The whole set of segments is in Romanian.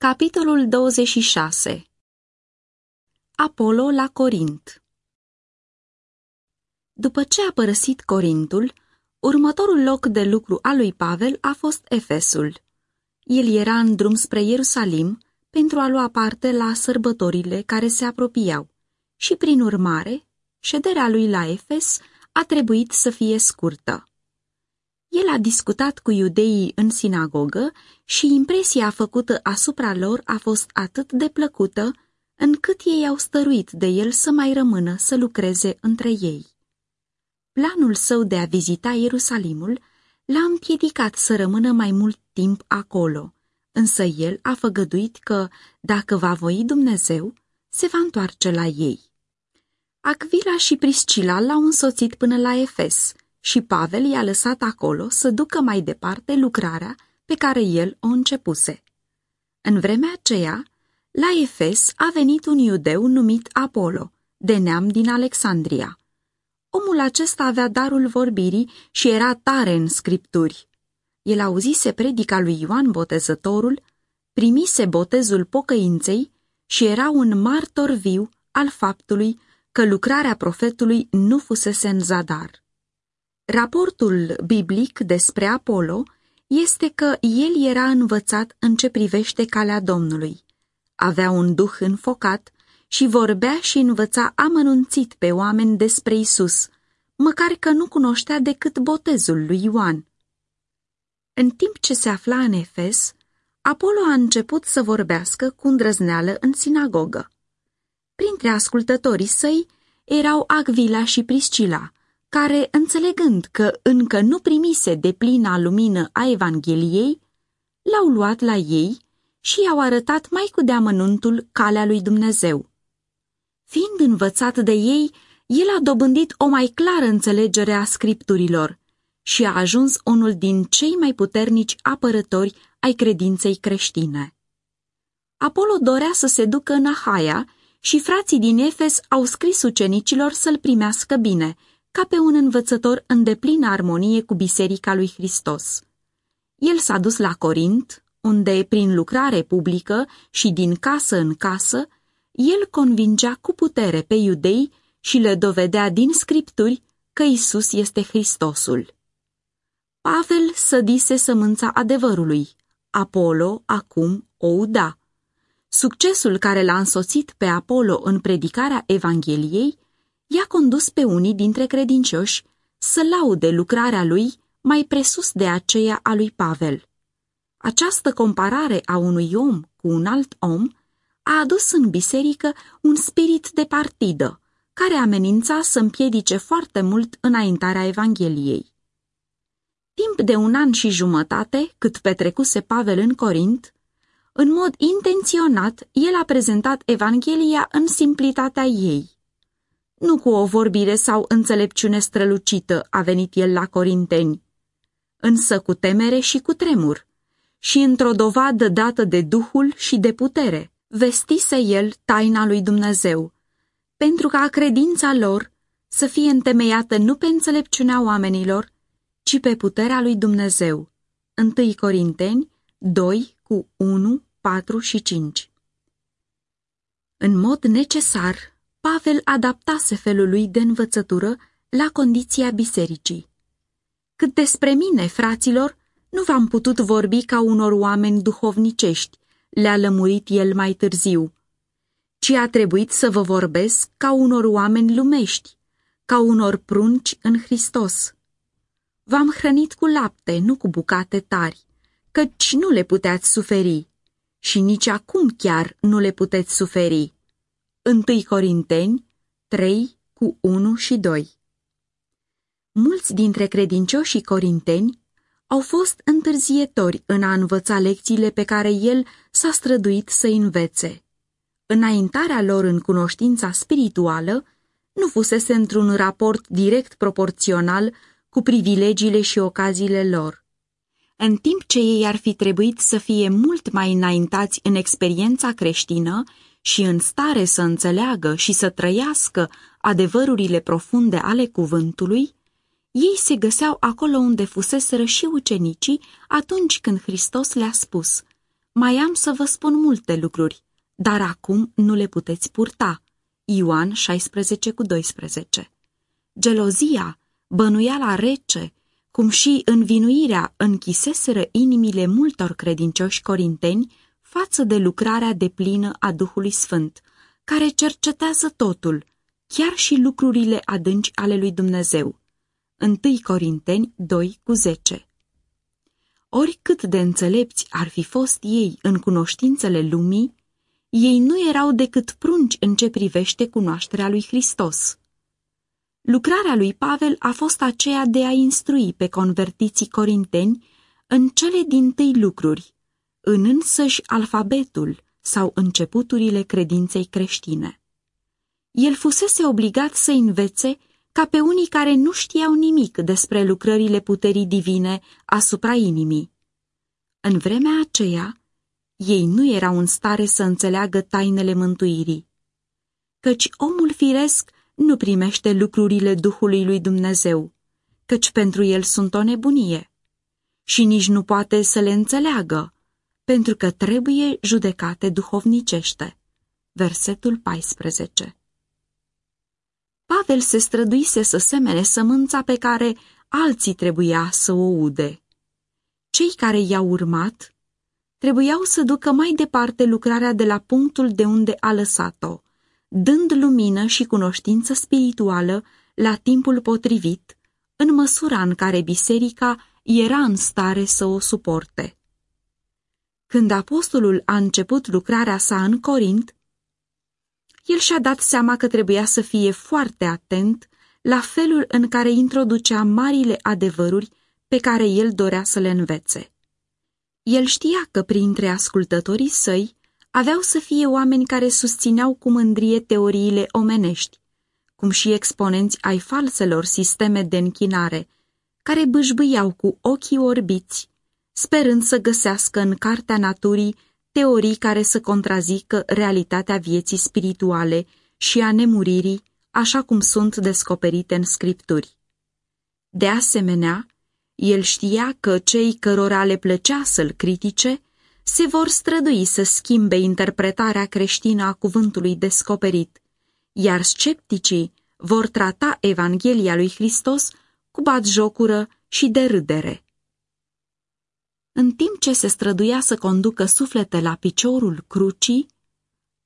Capitolul 26 Apollo la Corint După ce a părăsit Corintul, următorul loc de lucru al lui Pavel a fost Efesul. El era în drum spre Ierusalim pentru a lua parte la sărbătorile care se apropiau și, prin urmare, șederea lui la Efes a trebuit să fie scurtă. El a discutat cu iudeii în sinagogă și impresia făcută asupra lor a fost atât de plăcută, încât ei au stăruit de el să mai rămână să lucreze între ei. Planul său de a vizita Ierusalimul l-a împiedicat să rămână mai mult timp acolo, însă el a făgăduit că, dacă va voi Dumnezeu, se va întoarce la ei. Acvila și Priscila l-au însoțit până la Efes și Pavel i-a lăsat acolo să ducă mai departe lucrarea pe care el o începuse. În vremea aceea, la Efes a venit un iudeu numit Apollo, de neam din Alexandria. Omul acesta avea darul vorbirii și era tare în scripturi. El auzise predica lui Ioan Botezătorul, primise botezul pocăinței și era un martor viu al faptului că lucrarea profetului nu fusese în zadar. Raportul biblic despre Apollo este că el era învățat în ce privește calea Domnului. Avea un duh înfocat și vorbea și învăța amănunțit pe oameni despre Isus, măcar că nu cunoștea decât botezul lui Ioan. În timp ce se afla în Efes, Apollo a început să vorbească cu îndrăzneală în sinagogă. Printre ascultătorii săi erau Agvila și Priscila, care, înțelegând că încă nu primise de plina lumină a Evangheliei, l-au luat la ei și i-au arătat mai cu deamănuntul calea lui Dumnezeu. Fiind învățat de ei, el a dobândit o mai clară înțelegere a scripturilor și a ajuns unul din cei mai puternici apărători ai credinței creștine. Apollo dorea să se ducă în Ahaia și frații din Efes au scris ucenicilor să-l primească bine, ca pe un învățător în deplină armonie cu Biserica lui Hristos. El s-a dus la Corint, unde, prin lucrare publică și din casă în casă, el convingea cu putere pe iudei și le dovedea din scripturi că Isus este Hristosul. Pavel sădise sămânța adevărului, Apollo acum o uda. Succesul care l-a însoțit pe Apollo în predicarea Evangheliei i-a condus pe unii dintre credincioși să laude lucrarea lui mai presus de aceea a lui Pavel. Această comparare a unui om cu un alt om a adus în biserică un spirit de partidă, care amenința să împiedice foarte mult înaintarea Evangheliei. Timp de un an și jumătate, cât petrecuse Pavel în Corint, în mod intenționat, el a prezentat Evanghelia în simplitatea ei. Nu cu o vorbire sau înțelepciune strălucită a venit el la corinteni, însă cu temere și cu tremur, și într-o dovadă dată de Duhul și de putere, vestise el taina lui Dumnezeu, pentru ca credința lor să fie întemeiată nu pe înțelepciunea oamenilor, ci pe puterea lui Dumnezeu. 1 Corinteni 2 cu 1, 4 și 5 În mod necesar, Pavel adaptase felul lui de învățătură la condiția bisericii. Cât despre mine, fraților, nu v-am putut vorbi ca unor oameni duhovnicești, le-a lămurit el mai târziu, ci a trebuit să vă vorbesc ca unor oameni lumești, ca unor prunci în Hristos. V-am hrănit cu lapte, nu cu bucate tari, căci nu le puteați suferi și nici acum chiar nu le puteți suferi. 1 Corinteni 3 cu 1 și 2 Mulți dintre credincioșii corinteni au fost întârzietori în a învăța lecțiile pe care el s-a străduit să învețe. Înaintarea lor în cunoștința spirituală nu fusese într-un raport direct proporțional cu privilegiile și ocaziile lor. În timp ce ei ar fi trebuit să fie mult mai înaintați în experiența creștină și în stare să înțeleagă și să trăiască adevărurile profunde ale cuvântului, ei se găseau acolo unde fuseseră și ucenicii atunci când Hristos le-a spus, mai am să vă spun multe lucruri, dar acum nu le puteți purta. Ioan 16 cu 12 Gelozia, bănuiala rece, cum și învinuirea închiseseră inimile multor credincioși corinteni față de lucrarea deplină a Duhului Sfânt, care cercetează totul, chiar și lucrurile adânci ale lui Dumnezeu. 1 Corinteni 2 cu 10 Oricât de înțelepți ar fi fost ei în cunoștințele lumii, ei nu erau decât prunci în ce privește cunoașterea lui Hristos. Lucrarea lui Pavel a fost aceea de a instrui pe convertiții corinteni în cele din tâi lucruri, în însăși alfabetul sau începuturile credinței creștine. El fusese obligat să învețe ca pe unii care nu știau nimic despre lucrările puterii divine asupra inimii. În vremea aceea, ei nu erau în stare să înțeleagă tainele mântuirii, căci omul firesc nu primește lucrurile Duhului lui Dumnezeu, căci pentru el sunt o nebunie, și nici nu poate să le înțeleagă, pentru că trebuie judecate duhovnicește. Versetul 14 Pavel se străduise să semene sămânța pe care alții trebuia să o ude. Cei care i-au urmat trebuiau să ducă mai departe lucrarea de la punctul de unde a lăsat-o, dând lumină și cunoștință spirituală la timpul potrivit, în măsura în care biserica era în stare să o suporte. Când apostolul a început lucrarea sa în Corint, el și-a dat seama că trebuia să fie foarte atent la felul în care introducea marile adevăruri pe care el dorea să le învețe. El știa că printre ascultătorii săi aveau să fie oameni care susțineau cu mândrie teoriile omenești, cum și exponenți ai falselor sisteme de închinare, care bâșbâiau cu ochii orbiți, sperând să găsească în cartea naturii teorii care să contrazică realitatea vieții spirituale și a nemuririi, așa cum sunt descoperite în scripturi. De asemenea, el știa că cei cărora le plăcea să-l critique se vor strădui să schimbe interpretarea creștină a cuvântului descoperit, iar scepticii vor trata Evanghelia lui Hristos cu batjocură și de râdere. În timp ce se străduia să conducă suflete la piciorul crucii,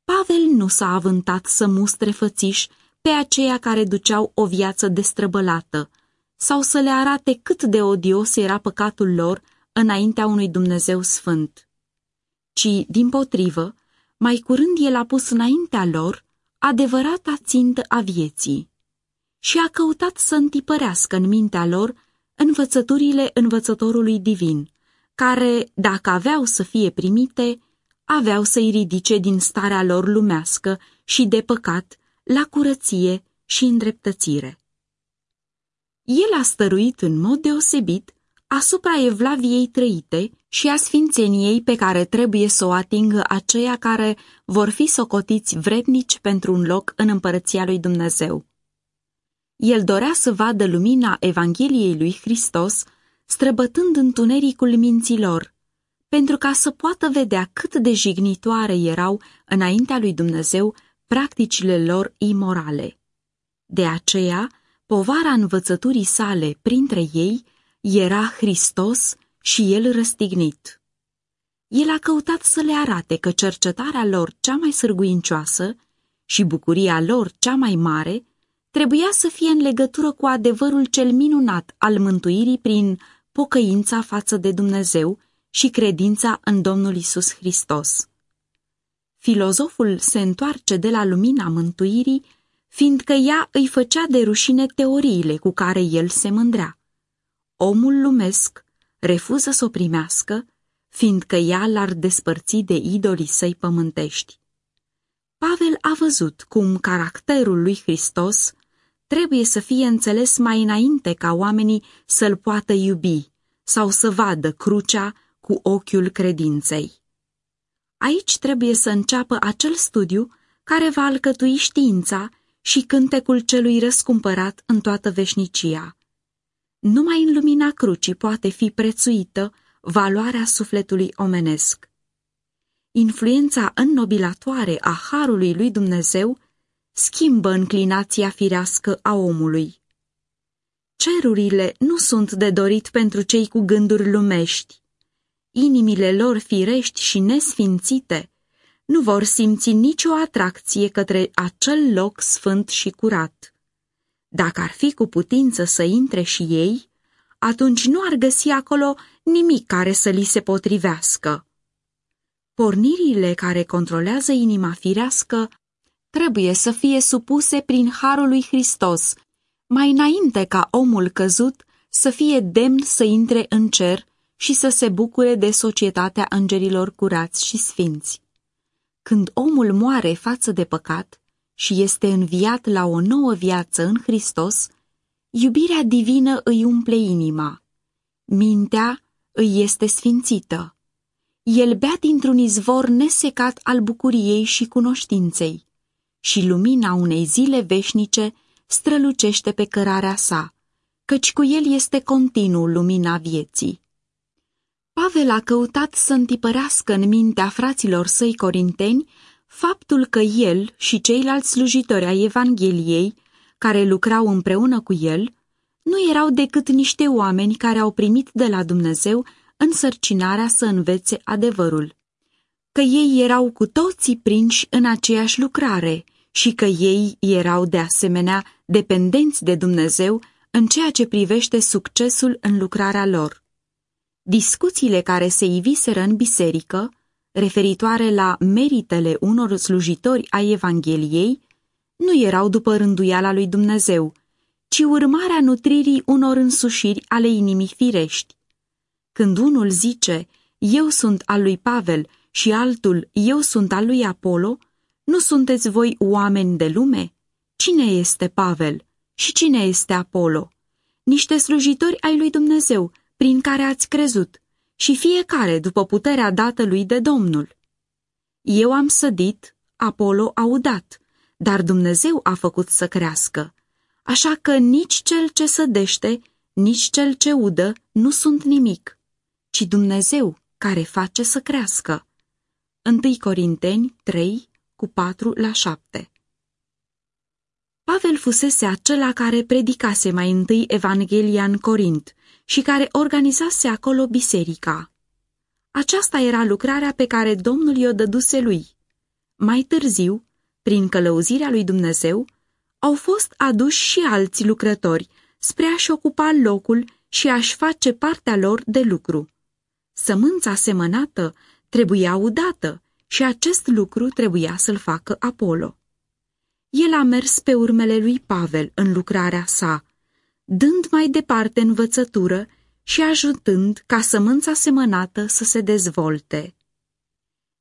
Pavel nu s-a avântat să mustre fățiș pe aceia care duceau o viață destrăbălată sau să le arate cât de odios era păcatul lor înaintea unui Dumnezeu sfânt. Ci, din potrivă, mai curând el a pus înaintea lor adevărata țintă a vieții și a căutat să întipărească în mintea lor învățăturile învățătorului divin, care, dacă aveau să fie primite, aveau să-i ridice din starea lor lumească și de păcat la curăție și îndreptățire. El a stăruit în mod deosebit asupra evlaviei trăite și a sfințeniei pe care trebuie să o atingă aceia care vor fi socotiți vrednici pentru un loc în împărăția lui Dumnezeu. El dorea să vadă lumina Evangheliei lui Hristos străbătând întunericul minților, pentru ca să poată vedea cât de jignitoare erau înaintea lui Dumnezeu practicile lor imorale. De aceea, povara învățăturii sale printre ei era Hristos și el răstignit. El a căutat să le arate că cercetarea lor cea mai sârguincioasă și bucuria lor cea mai mare trebuia să fie în legătură cu adevărul cel minunat al mântuirii prin pocăința față de Dumnezeu și credința în Domnul Isus Hristos. Filozoful se întoarce de la lumina mântuirii, fiindcă ea îi făcea de rușine teoriile cu care el se mândrea omul lumesc refuză să o primească, fiindcă ea l-ar despărți de idolii săi pământești. Pavel a văzut cum caracterul lui Hristos trebuie să fie înțeles mai înainte ca oamenii să-l poată iubi sau să vadă crucea cu ochiul credinței. Aici trebuie să înceapă acel studiu care va alcătui știința și cântecul celui răscumpărat în toată veșnicia. Numai în lumina crucii poate fi prețuită valoarea sufletului omenesc. influența înnobilatoare a harului lui Dumnezeu schimbă înclinația firească a omului. Cerurile nu sunt de dorit pentru cei cu gânduri lumești. Inimile lor firești și nesfințite nu vor simți nicio atracție către acel loc sfânt și curat. Dacă ar fi cu putință să intre și ei, atunci nu ar găsi acolo nimic care să li se potrivească. Pornirile care controlează inima firească trebuie să fie supuse prin harul lui Hristos, mai înainte ca omul căzut să fie demn să intre în cer și să se bucure de societatea îngerilor curați și sfinți. Când omul moare față de păcat și este înviat la o nouă viață în Hristos, iubirea divină îi umple inima. Mintea îi este sfințită. El bea dintr-un izvor nesecat al bucuriei și cunoștinței și lumina unei zile veșnice strălucește pe cărarea sa, căci cu el este continuu lumina vieții. Pavel a căutat să întipărească în mintea fraților săi corinteni faptul că el și ceilalți slujitori ai Evangheliei, care lucrau împreună cu el, nu erau decât niște oameni care au primit de la Dumnezeu însărcinarea să învețe adevărul, că ei erau cu toții prinși în aceeași lucrare și că ei erau de asemenea dependenți de Dumnezeu în ceea ce privește succesul în lucrarea lor. Discuțiile care se iviseră în biserică, referitoare la meritele unor slujitori ai Evangheliei, nu erau după rânduiala lui Dumnezeu, ci urmarea nutririi unor însușiri ale inimii firești. Când unul zice, eu sunt al lui Pavel și altul, eu sunt al lui Apollo, nu sunteți voi oameni de lume? Cine este Pavel și cine este Apollo? Niște slujitori ai lui Dumnezeu, prin care ați crezut, și fiecare după puterea dată lui de Domnul. Eu am sădit, Apollo a udat, dar Dumnezeu a făcut să crească, așa că nici cel ce sădește, nici cel ce udă nu sunt nimic, ci Dumnezeu care face să crească. 1 Corinteni 3, cu 4 la 7 Pavel fusese acela care predicase mai întâi Evanghelia în Corint și care organizase acolo biserica. Aceasta era lucrarea pe care Domnul i-o dăduse lui. Mai târziu, prin călăuzirea lui Dumnezeu, au fost aduși și alți lucrători spre a-și ocupa locul și a-și face partea lor de lucru. Sămânța semănată trebuia udată și acest lucru trebuia să-l facă Apollo. El a mers pe urmele lui Pavel în lucrarea sa, dând mai departe învățătură și ajutând ca sămânța semănată să se dezvolte.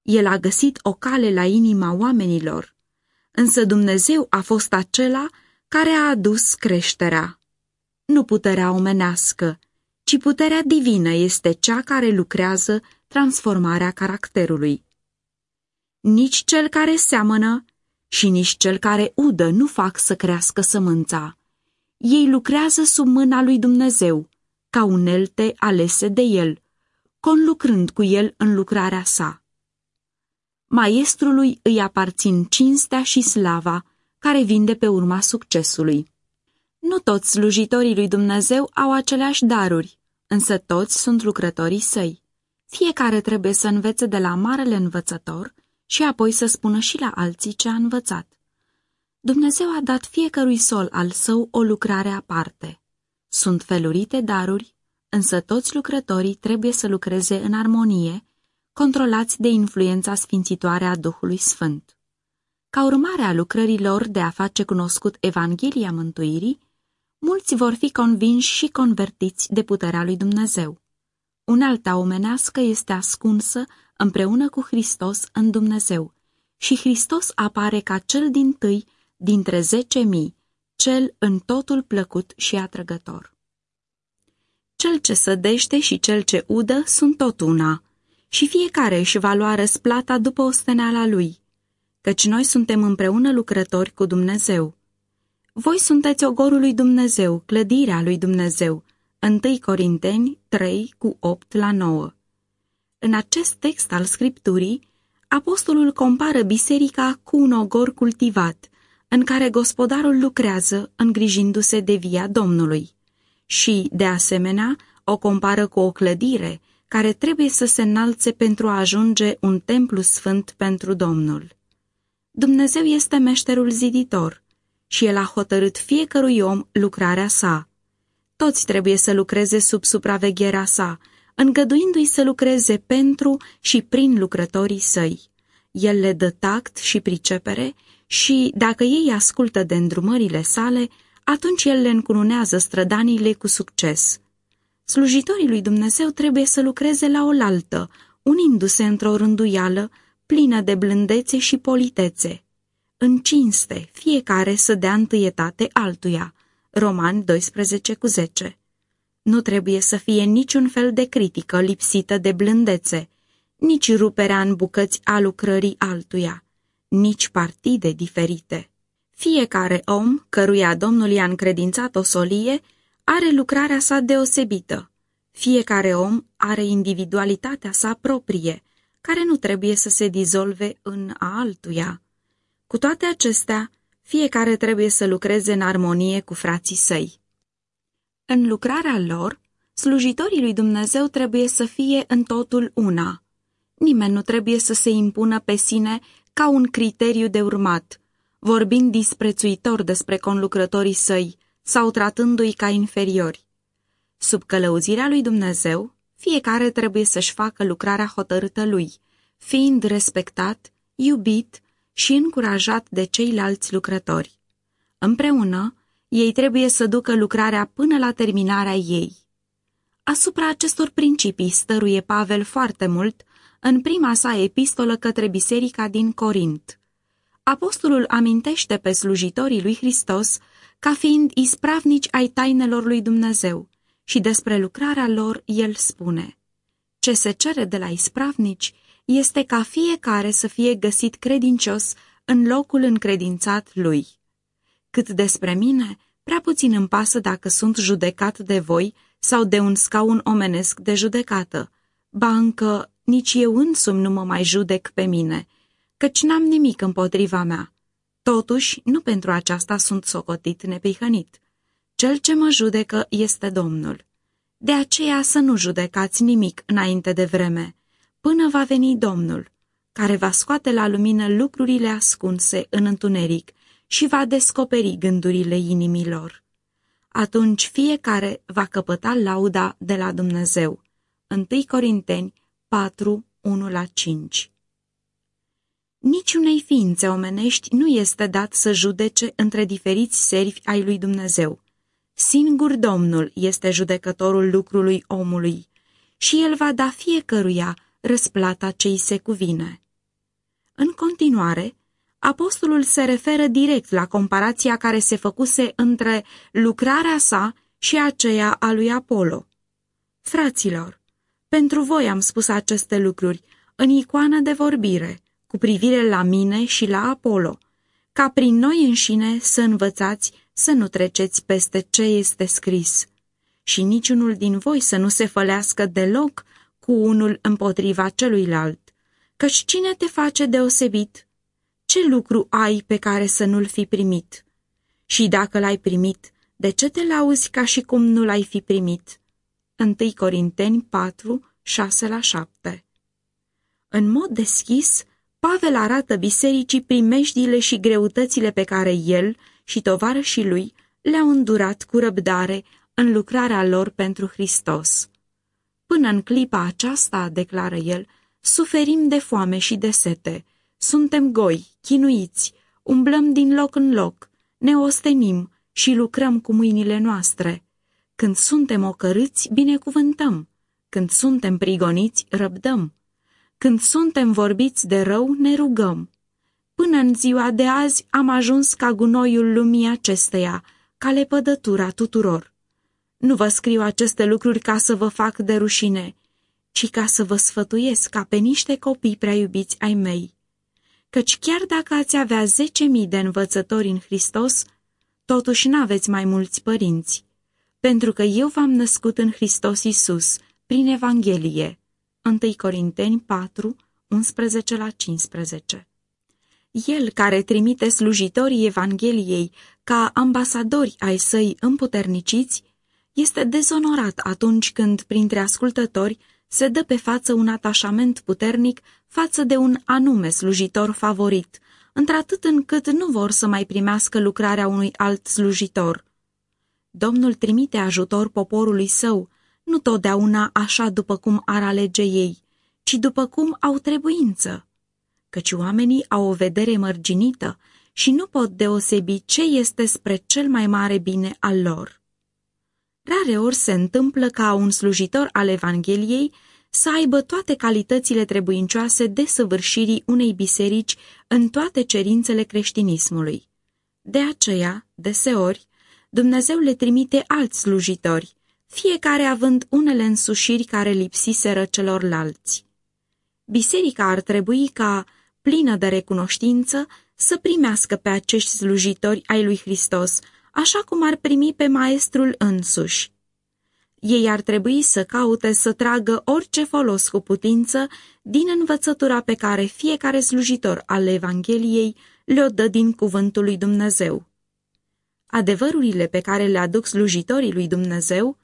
El a găsit o cale la inima oamenilor, însă Dumnezeu a fost acela care a adus creșterea. Nu puterea omenească, ci puterea divină este cea care lucrează transformarea caracterului. Nici cel care seamănă și nici cel care udă nu fac să crească sămânța. Ei lucrează sub mâna lui Dumnezeu, ca unelte alese de el, conlucrând cu el în lucrarea sa. Maestrului îi aparțin cinstea și slava, care vin de pe urma succesului. Nu toți slujitorii lui Dumnezeu au aceleași daruri, însă toți sunt lucrătorii săi. Fiecare trebuie să învețe de la marele învățător și apoi să spună și la alții ce a învățat. Dumnezeu a dat fiecărui sol al său o lucrare aparte. Sunt felurite daruri, însă toți lucrătorii trebuie să lucreze în armonie, controlați de influența sfințitoare a Duhului Sfânt. Ca urmare a lucrărilor de a face cunoscut Evanghelia Mântuirii, mulți vor fi convinși și convertiți de puterea lui Dumnezeu. Unalta omenească este ascunsă împreună cu Hristos în Dumnezeu și Hristos apare ca cel din tâi dintre zece mii, cel în totul plăcut și atrăgător. Cel ce sădește și cel ce udă sunt tot una, și fiecare își va lua răsplata după osteneala lui, căci noi suntem împreună lucrători cu Dumnezeu. Voi sunteți ogorul lui Dumnezeu, clădirea lui Dumnezeu, 1 Corinteni 3 cu 8 la 9. În acest text al Scripturii apostolul compară biserica cu un ogor cultivat, în care gospodarul lucrează îngrijindu-se de via Domnului. Și, de asemenea, o compară cu o clădire care trebuie să se înalțe pentru a ajunge un templu sfânt pentru Domnul. Dumnezeu este meșterul ziditor și El a hotărât fiecărui om lucrarea sa. Toți trebuie să lucreze sub supravegherea sa, îngăduindu-i să lucreze pentru și prin lucrătorii săi. El le dă tact și pricepere și, dacă ei ascultă de îndrumările sale, atunci el le încununează strădaniile cu succes. Slujitorii lui Dumnezeu trebuie să lucreze la oaltă, unindu-se într-o rânduială plină de blândețe și politețe. În cinste, fiecare să dea întâietate altuia. Roman 12 cu 10 Nu trebuie să fie niciun fel de critică lipsită de blândețe, nici ruperea în bucăți a lucrării altuia, nici partide diferite. Fiecare om, căruia Domnul i-a încredințat o solie, are lucrarea sa deosebită. Fiecare om are individualitatea sa proprie, care nu trebuie să se dizolve în a altuia. Cu toate acestea, fiecare trebuie să lucreze în armonie cu frații săi. În lucrarea lor, slujitorii lui Dumnezeu trebuie să fie în totul una. Nimeni nu trebuie să se impună pe sine ca un criteriu de urmat, vorbind disprețuitor despre conlucrătorii săi sau tratându-i ca inferiori. Sub călăuzirea lui Dumnezeu, fiecare trebuie să-și facă lucrarea hotărâtă lui, fiind respectat, iubit și încurajat de ceilalți lucrători. Împreună, ei trebuie să ducă lucrarea până la terminarea ei. Asupra acestor principii stăruie Pavel foarte mult în prima sa epistolă către biserica din Corint. Apostolul amintește pe slujitorii lui Hristos ca fiind ispravnici ai tainelor lui Dumnezeu și despre lucrarea lor el spune Ce se cere de la ispravnici este ca fiecare să fie găsit credincios în locul încredințat lui. Cât despre mine, prea puțin îmi pasă dacă sunt judecat de voi sau de un scaun omenesc de judecată, ba încă nici eu însumi nu mă mai judec pe mine, căci n-am nimic împotriva mea. Totuși, nu pentru aceasta sunt socotit neprihănit. Cel ce mă judecă este Domnul. De aceea să nu judecați nimic înainte de vreme, până va veni Domnul, care va scoate la lumină lucrurile ascunse în întuneric și va descoperi gândurile inimilor. Atunci fiecare va căpăta lauda de la Dumnezeu. 1 Corinteni 4, 1 la 5 Niciunei ființe omenești nu este dat să judece între diferiți servi ai lui Dumnezeu. Singur Domnul este judecătorul lucrului omului și el va da fiecăruia răsplata ce îi se cuvine. În continuare, apostolul se referă direct la comparația care se făcuse între lucrarea sa și aceea a lui Apollo. Fraților, pentru voi am spus aceste lucruri, în icoană de vorbire, cu privire la mine și la Apollo, ca prin noi înșine să învățați să nu treceți peste ce este scris și niciunul din voi să nu se fălească deloc cu unul împotriva celuilalt, căci cine te face deosebit? Ce lucru ai pe care să nu-l fi primit? Și dacă l-ai primit, de ce te lauzi ca și cum nu l-ai fi primit? 1 Corinteni 4, 6 la 7 În mod deschis, Pavel arată bisericii primejdile și greutățile pe care el și tovarășii lui le-au îndurat cu răbdare în lucrarea lor pentru Hristos. Până în clipa aceasta, declară el, suferim de foame și de sete, suntem goi, chinuiți, umblăm din loc în loc, ne ostenim și lucrăm cu mâinile noastre. Când suntem ocărâți, binecuvântăm, când suntem prigoniți, răbdăm, când suntem vorbiți de rău, ne rugăm. Până în ziua de azi am ajuns ca gunoiul lumii acesteia, ca lepădătura tuturor. Nu vă scriu aceste lucruri ca să vă fac de rușine, ci ca să vă sfătuiesc ca pe niște copii prea iubiți ai mei. Căci chiar dacă ați avea zece mii de învățători în Hristos, totuși n-aveți mai mulți părinți, pentru că eu v-am născut în Hristos Isus, prin Evanghelie. 1 Corinteni 4, 11 la 15. El care trimite slujitorii Evangheliei ca ambasadori ai săi împuterniciți, este dezonorat atunci când, printre ascultători, se dă pe față un atașament puternic față de un anume slujitor favorit, într-atât încât nu vor să mai primească lucrarea unui alt slujitor. Domnul trimite ajutor poporului său, nu totdeauna așa după cum ar alege ei, ci după cum au trebuință, căci oamenii au o vedere mărginită și nu pot deosebi ce este spre cel mai mare bine al lor. Rare ori se întâmplă ca un slujitor al Evangheliei să aibă toate calitățile trebuincioase de săvârșirii unei biserici în toate cerințele creștinismului. De aceea, deseori, Dumnezeu le trimite alți slujitori, fiecare având unele însușiri care lipsiseră celorlalți. Biserica ar trebui ca, plină de recunoștință, să primească pe acești slujitori ai lui Hristos, așa cum ar primi pe maestrul însuși. Ei ar trebui să caute să tragă orice folos cu putință din învățătura pe care fiecare slujitor al Evangheliei le-o dă din cuvântul lui Dumnezeu. Adevărurile pe care le aduc slujitorii lui Dumnezeu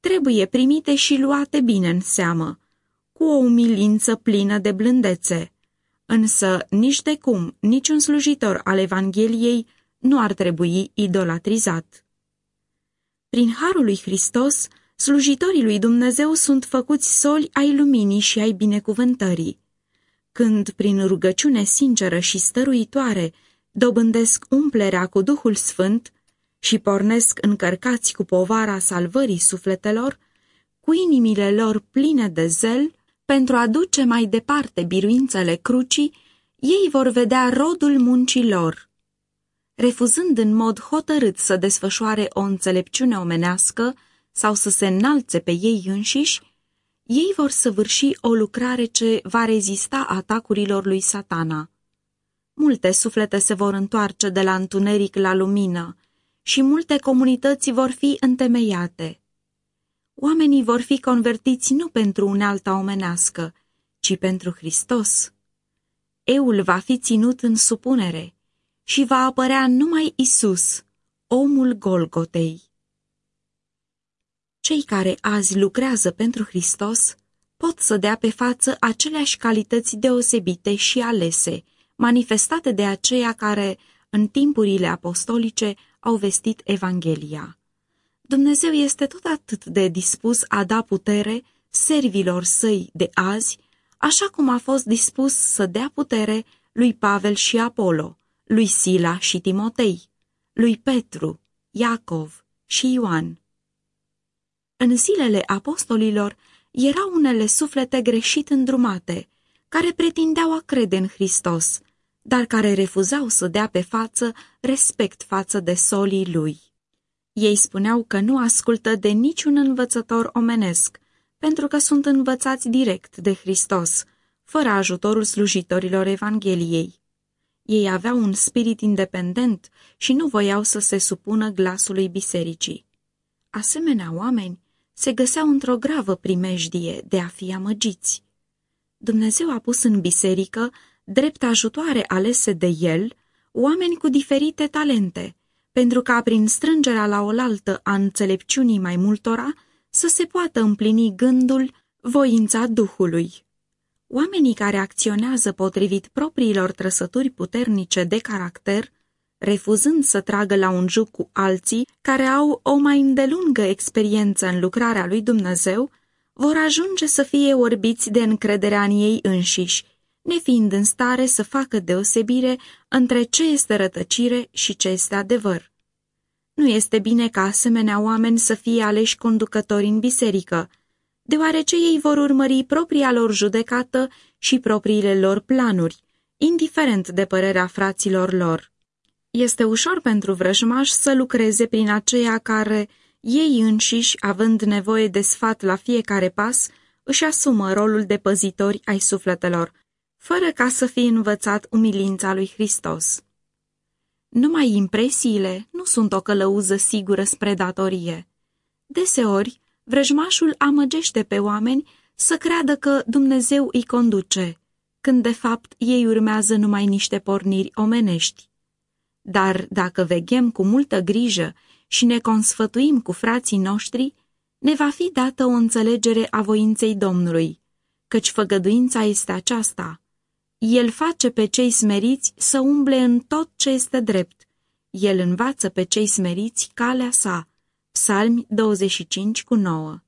trebuie primite și luate bine în seamă, cu o umilință plină de blândețe. Însă, nici de cum, niciun slujitor al Evangheliei nu ar trebui idolatrizat. Prin Harul lui Hristos, slujitorii lui Dumnezeu sunt făcuți soli ai luminii și ai binecuvântării. Când, prin rugăciune sinceră și stăruitoare, dobândesc umplerea cu Duhul Sfânt și pornesc încărcați cu povara salvării sufletelor, cu inimile lor pline de zel, pentru a duce mai departe biruințele crucii, ei vor vedea rodul muncii lor. Refuzând în mod hotărât să desfășoare o înțelepciune omenească sau să se înalțe pe ei înșiși, ei vor săvârși o lucrare ce va rezista atacurilor lui satana. Multe suflete se vor întoarce de la întuneric la lumină și multe comunități vor fi întemeiate. Oamenii vor fi convertiți nu pentru unealta omenească, ci pentru Hristos. Eul va fi ținut în supunere și va apărea numai Isus, omul Golgotei. Cei care azi lucrează pentru Hristos pot să dea pe față aceleași calități deosebite și alese, manifestate de aceia care, în timpurile apostolice, au vestit Evanghelia. Dumnezeu este tot atât de dispus a da putere servilor săi de azi, așa cum a fost dispus să dea putere lui Pavel și Apollo, lui Sila și Timotei, lui Petru, Iacov și Ioan. În zilele apostolilor erau unele suflete greșit îndrumate, care pretindeau a crede în Hristos, dar care refuzau să dea pe față respect față de solii lui. Ei spuneau că nu ascultă de niciun învățător omenesc, pentru că sunt învățați direct de Hristos, fără ajutorul slujitorilor Evangheliei. Ei aveau un spirit independent și nu voiau să se supună glasului bisericii. Asemenea oameni se găseau într-o gravă primejdie de a fi amăgiți. Dumnezeu a pus în biserică, drept ajutoare alese de el, oameni cu diferite talente, pentru ca prin strângerea la oaltă a înțelepciunii mai multora să se poată împlini gândul, voința Duhului. Oamenii care acționează potrivit propriilor trăsături puternice de caracter, refuzând să tragă la un juc cu alții care au o mai îndelungă experiență în lucrarea lui Dumnezeu, vor ajunge să fie orbiți de încrederea în ei înșiși, nefiind în stare să facă deosebire între ce este rătăcire și ce este adevăr. Nu este bine ca asemenea oameni să fie aleși conducători în biserică, deoarece ei vor urmări propria lor judecată și propriile lor planuri, indiferent de părerea fraților lor. Este ușor pentru vrăjmași să lucreze prin aceia care, ei înșiși, având nevoie de sfat la fiecare pas, își asumă rolul de păzitori ai sufletelor, fără ca să fie învățat umilința lui Hristos. Numai impresiile nu sunt o călăuză sigură spre datorie. Deseori, vrăjmașul amăgește pe oameni să creadă că Dumnezeu îi conduce, când de fapt ei urmează numai niște porniri omenești. Dar dacă veghem cu multă grijă și ne consfătuim cu frații noștri, ne va fi dată o înțelegere a voinței Domnului, căci făgăduința este aceasta. El face pe cei smeriți să umble în tot ce este drept. El învață pe cei smeriți calea sa. Psalmi 25 cu 9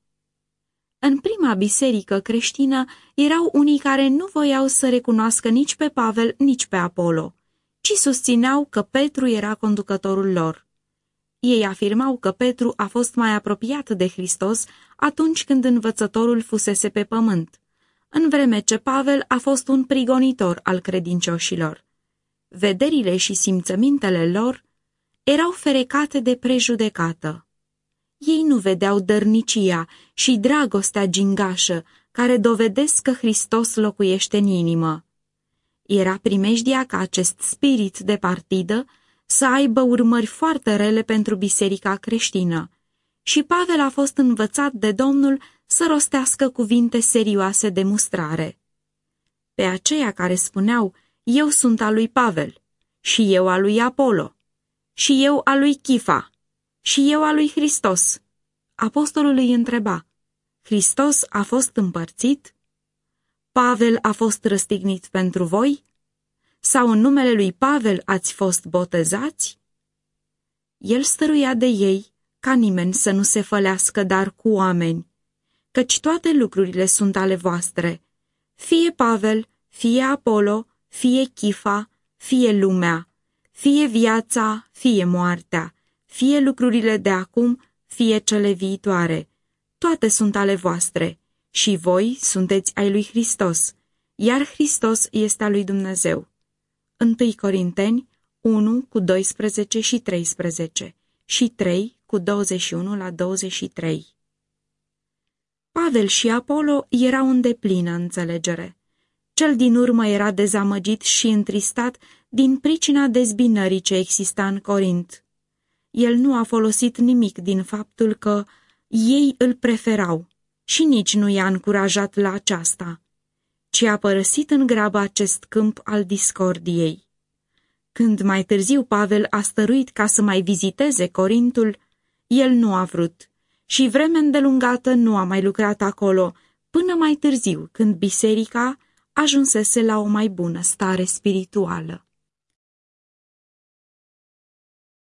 În prima biserică creștină erau unii care nu voiau să recunoască nici pe Pavel, nici pe Apollo, ci susțineau că Petru era conducătorul lor. Ei afirmau că Petru a fost mai apropiat de Hristos atunci când învățătorul fusese pe pământ, în vreme ce Pavel a fost un prigonitor al credincioșilor. Vederile și simțămintele lor erau ferecate de prejudecată. Ei nu vedeau dărnicia și dragostea gingașă care dovedesc că Hristos locuiește în inimă. Era primejdia ca acest spirit de partidă să aibă urmări foarte rele pentru biserica creștină. Și Pavel a fost învățat de Domnul să rostească cuvinte serioase de mustrare. Pe aceia care spuneau, eu sunt al lui Pavel, și eu al lui Apollo, și eu al lui Chifa, și eu al lui Hristos. Apostolul îi întreba, Hristos a fost împărțit? Pavel a fost răstignit pentru voi? Sau în numele lui Pavel ați fost botezați? El stăruia de ei ca nimeni să nu se fălească dar cu oameni, căci toate lucrurile sunt ale voastre, fie Pavel, fie Apollo, fie Chifa, fie lumea, fie viața, fie moartea, fie lucrurile de acum, fie cele viitoare. Toate sunt ale voastre și voi sunteți ai lui Hristos, iar Hristos este al lui Dumnezeu. 1 Corinteni 1 cu 12 și 13 și 3 cu 21 la 23. Pavel și Apollo erau în deplină înțelegere. Cel din urmă era dezamăgit și întristat din pricina dezbinării ce exista în Corint. El nu a folosit nimic din faptul că ei îl preferau și nici nu i-a încurajat la aceasta ci a părăsit în grabă acest câmp al discordiei. Când mai târziu Pavel a stăruit ca să mai viziteze Corintul, el nu a vrut și vreme îndelungată nu a mai lucrat acolo, până mai târziu, când biserica ajunsese la o mai bună stare spirituală.